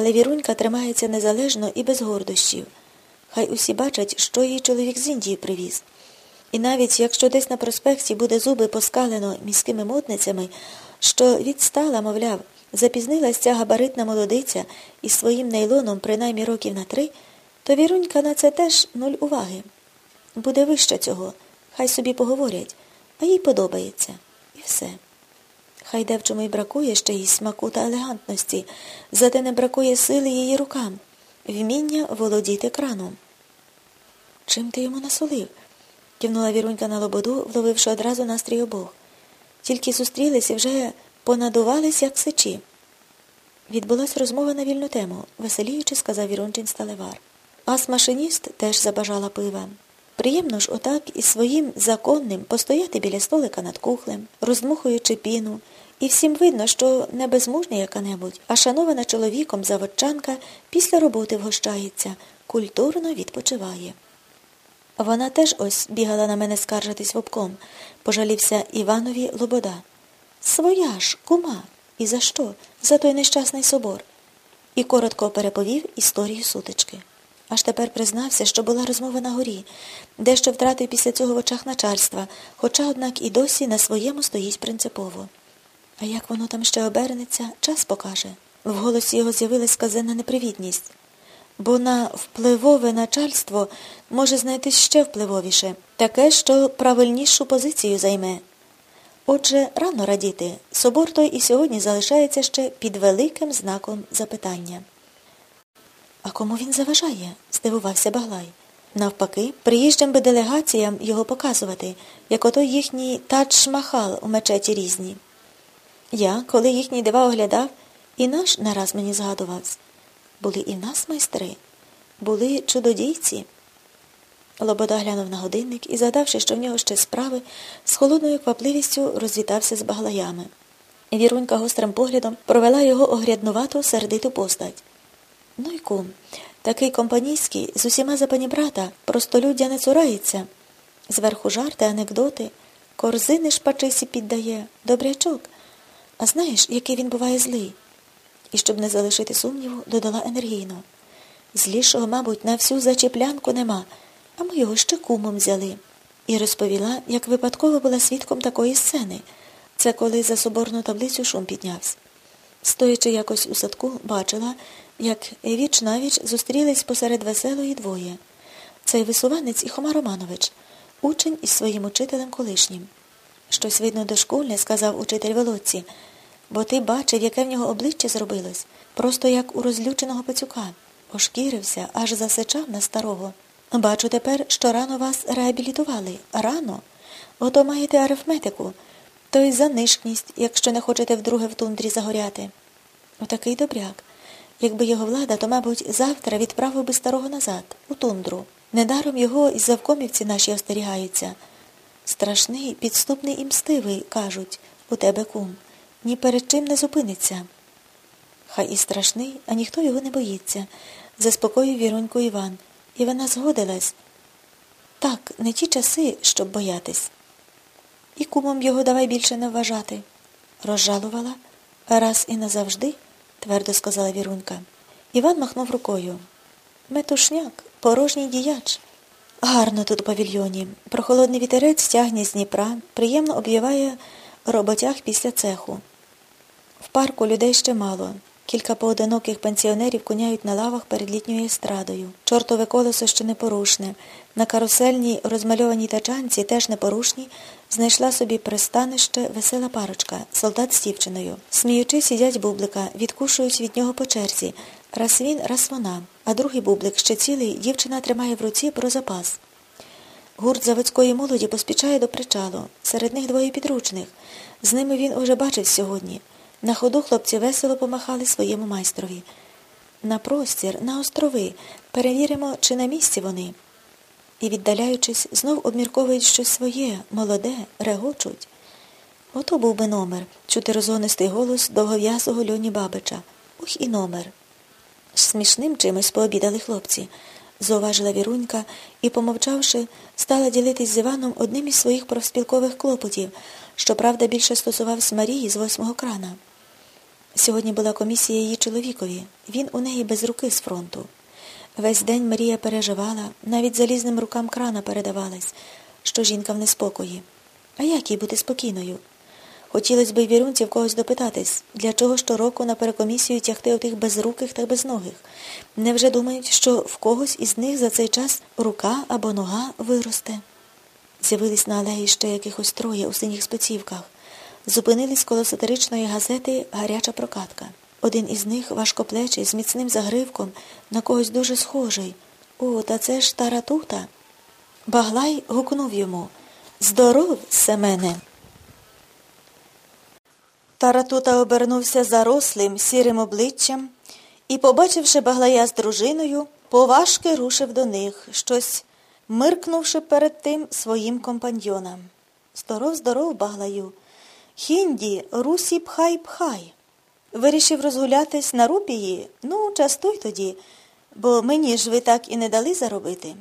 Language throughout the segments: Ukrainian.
Але Вірунька тримається незалежно і без гордощів. Хай усі бачать, що її чоловік з Індії привіз. І навіть якщо десь на проспекті буде зуби поскалено міськими модницями, що відстала, мовляв, запізнилась ця габаритна молодиця із своїм нейлоном принаймні років на три, то Вірунька на це теж нуль уваги. Буде вище цього, хай собі поговорять, а їй подобається. І все. Хай де в чому й бракує ще їй смаку та елегантності, зате не бракує сили її рукам, вміння володіти краном. Чим ти йому насолив? кивнула Вірунька на лободу, вловивши одразу настрій обох. Тільки зустрілись і вже понадувались, як сичі. Відбулась розмова на вільну тему, веселіючи, сказав Вірунчин сталевар. Ас машиніст теж забажала пива. Приємно ж отак із своїм законним постояти біля столика над кухлем, роздмухуючи піну, і всім видно, що не безмужня яка-небудь, а шанована чоловіком заводчанка після роботи вгощається, культурно відпочиває. Вона теж ось бігала на мене скаржитись в обком, пожалівся Іванові Лобода. Своя ж, кума. І за що? За той нещасний собор. І коротко переповів історію сутички. Аж тепер признався, що була розмова на горі, дещо втратив після цього в очах начальства, хоча, однак, і досі на своєму стоїть принципово. А як воно там ще обернеться, час покаже. В голосі його з'явилась казенна непривітність бо на впливове начальство може знайти ще впливовіше, таке, що правильнішу позицію займе. Отже, рано радіти, собор той і сьогодні залишається ще під великим знаком запитання. А кому він заважає? здивувався Баглай. Навпаки, приїжджим би делегаціям його показувати, як ото їхній тадж-махал у мечеті різні. Я, коли їхній дива оглядав, і наш нараз мені згадувався. Були і в нас майстри, були чудодійці. Лобода глянув на годинник і, згадавши, що в нього ще справи, з холодною квапливістю розвітався з баглаями. Вірунька гострим поглядом провела його огряднувату сердиту постать. Ну й кум, такий компанійський, з усіма за пані брата, простолюддя не цурається. Зверху жарти, анекдоти, корзини шпачисі піддає, добрячок. А знаєш, який він буває злий? і, щоб не залишити сумніву, додала енергійно. Злішого, мабуть, на всю зачеплянку нема, а ми його ще кумом взяли. І розповіла, як випадково була свідком такої сцени. Це коли за соборну таблицю шум піднявся. Стоячи якось у садку, бачила, як віч навіч зустрілись посеред веселої двоє. Цей висуванець і Хома Романович, учень із своїм учителем колишнім. Щось видно дошкульне, сказав учитель Володці, бо ти бачив, яке в нього обличчя зробилось, просто як у розлюченого пацюка. Ошкірився, аж засичав на старого. Бачу тепер, що рано вас реабілітували. Рано. Ото маєте арифметику, то й занишкність, якщо не хочете вдруге в тундрі загоряти. Отакий добряк. Якби його влада, то, мабуть, завтра відправив би старого назад, у тундру. Недаром його із завкомівці наші остерігаються. Страшний, підступний і мстивий, кажуть, у тебе кум ні перед чим не зупиниться. Хай і страшний, а ніхто його не боїться, заспокоїв віроньку Іван, і вона згодилась. Так, не ті часи, щоб боятись. І кумом його давай більше не вважати. Розжалувала, раз і назавжди, твердо сказала Вірунька. Іван махнув рукою. Метушняк, порожній діяч. Гарно тут у павільйоні. Прохолодний вітерець тягне з Дніпра, приємно об'яває роботяг після цеху. В парку людей ще мало. Кілька поодиноких пенсіонерів куняють на лавах перед літньою естрадою. Чортове колесо ще непорушне. На карусельній розмальованій тачанці, теж непорушній, знайшла собі пристанище весела парочка, солдат з дівчиною. Сміючи, сидять бублика, відкушують від нього по черзі. Раз він, раз вона. А другий бублик, ще цілий, дівчина тримає в руці про запас. Гурт заводської молоді поспічає до причалу. Серед них двоє підручних. З ними він уже бачив сьогодні. На ходу хлопці весело помахали своєму майстрові. На простір, на острови, перевіримо, чи на місці вони. І, віддаляючись, знов обмірковують щось своє, молоде, регочуть. Ото був би номер, чути розгонистий голос довгов'язого льоні бабича. Ух і номер. Смішним чимось пообідали хлопці, зауважила Вірунька і, помовчавши, стала ділитись з Іваном одним із своїх профспілкових клопотів, що, правда, більше стосувався Марії з восьмого крана. Сьогодні була комісія її чоловікові. Він у неї без руки з фронту. Весь день Марія переживала, навіть залізним рукам крана передавалась, що жінка в неспокої. А як їй бути спокійною? Хотілося б й вірунці в когось допитатись, для чого щороку на перекомісію тягти отих безруких та безногих. Невже думають, що в когось із них за цей час рука або нога виросте? З'явились на алеї ще якихось троє у синіх спецівках. Зупинились коло сатиричної газети Гаряча прокатка. Один із них, важкоплечий, з міцним загривком, на когось дуже схожий. О, та це ж таратута. Баглай гукнув йому Здоров, Семене. Таратута обернувся зарослим, сірим обличчям і, побачивши баглая з дружиною, поважки рушив до них, щось миркнувши перед тим своїм компаньйонам. Здоров, здоров, баглаю. Хінді, русі пхай пхай. Вирішив розгулятись на рупії? Ну, частуй тоді, бо мені ж ви так і не дали заробити.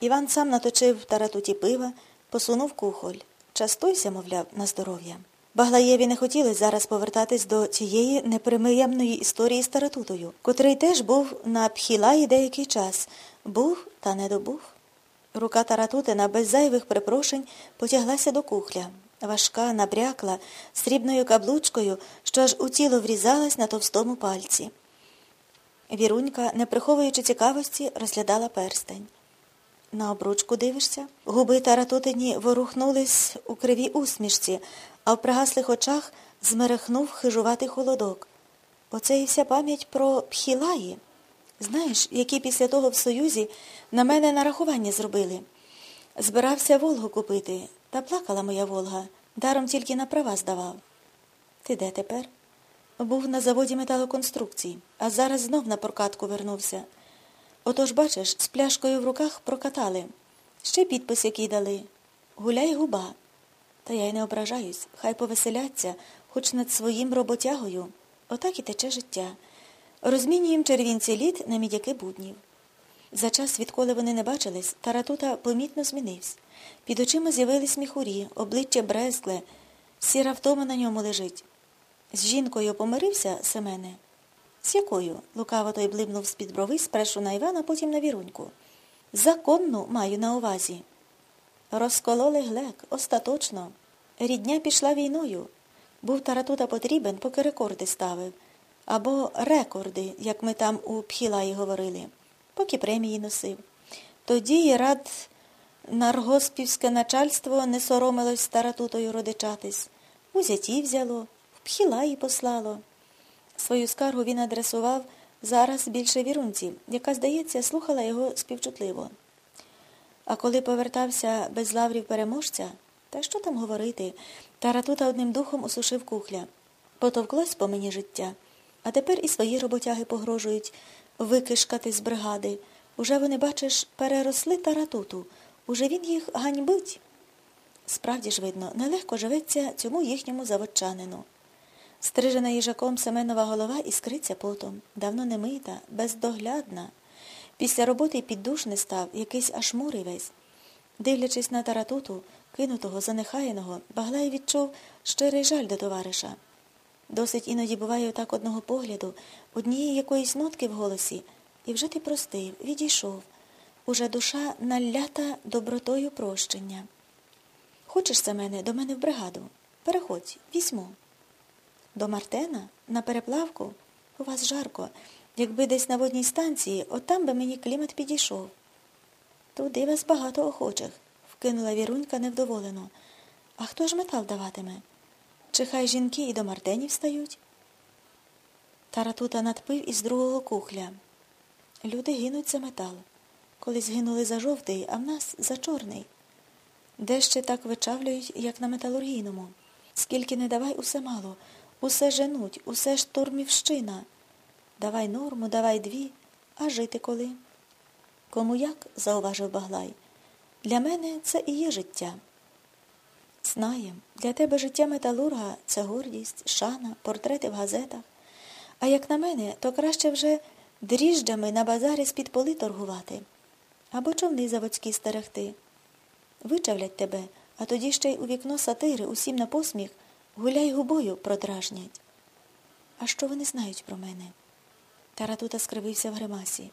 Іван сам наточив таратуті пива, посунув кухоль. Частуйся, мовляв, на здоров'я. Баглаєві не хотілося зараз повертатись до цієї непримиємної історії з таратутою, котрий теж був на пхілаї деякий час. Був та не добув. Рука таратутина без зайвих припрошень потяглася до кухля. Важка, набрякла, срібною каблучкою, що аж у тіло врізалась на товстому пальці. Вірунька, не приховуючи цікавості, розглядала перстень. На обручку дивишся? Губи таратутині ворухнулись у кривій усмішці, а в пригаслих очах змерехнув хижуватий холодок. Оце і вся пам'ять про пхілаї. Знаєш, які після того в Союзі на мене нарахування зробили. Збирався Волгу купити, та плакала моя Волга, даром тільки на права здавав. Ти де тепер? Був на заводі металоконструкцій, а зараз знов на прокатку вернувся. Отож, бачиш, з пляшкою в руках прокатали. Ще підпис який дали. Гуляй губа. Та я й не ображаюсь, хай повеселяться, хоч над своїм роботягою. Отак і тече життя. Розмінюємо червінці літ на мідяки буднів. За час, відколи вони не бачились, Таратута помітно змінився. Під очима з'явились міхурі, обличчя брезкле, сіра втома на ньому лежить. З жінкою помирився, Семене? З якою? лукаво той блибнув з-під брови, спершу на Івана, потім на віруньку. Законну маю на увазі. Розкололи глек, остаточно. Рідня пішла війною. Був таратута потрібен, поки рекорди ставив. Або рекорди, як ми там у Пхілаї говорили, поки премії носив. Тоді рад наргоспівське начальство не соромилось старатутою родичатись. У зяті взяло, в Пхілаї послало. Свою скаргу він адресував зараз більше вірунці, яка, здається, слухала його співчутливо. А коли повертався без лаврів переможця, та що там говорити, Таратута одним духом усушив кухля. Потовклось по мені життя, а тепер і свої роботяги погрожують викишкати з бригади. Уже вони, бачиш, переросли таратуту, уже він їх ганьбить. Справді ж, видно, нелегко живеться цьому їхньому заводчанину. Стрижена їжаком Семенова голова іскриться потом, давно не мита, бездоглядна. Після роботи піддуш став, якийсь аж мурий весь. Дивлячись на таратуту, кинутого, занехаяного, Баглай відчув щирий жаль до товариша. Досить іноді буває отак одного погляду, однієї якоїсь нотки в голосі, і вже ти простив, відійшов. Уже душа налята добротою прощення. Хочеш за мене до мене в бригаду? Переходь, візьму. До Мартена? На переплавку? У вас жарко. Якби десь на водній станції, от там би мені клімат підійшов. Туди вас багато охочих, вкинула вірунька невдоволено. А хто ж метал даватиме? Чи хай жінки і до Мартенів стають? Таратута надпив із другого кухля. Люди гинуть за метал. Колись гинули за жовтий, а в нас за чорний. Де ще так вичавлюють, як на металургійному. Скільки не давай, усе мало, усе женуть, усе штурмівщина. Давай норму, давай дві, а жити коли? Кому як, зауважив Баглай. Для мене це і є життя. Знаєм, для тебе життя металурга це гордість, шана, портрети в газетах. А як на мене, то краще вже дріжджами на базарі з-під поли торгувати або човни заводські стерегти. Вичавлять тебе, а тоді ще й у вікно сатири усім на посміх гуляй губою продражнять. А що вони знають про мене? Таратута скривився в гримасі.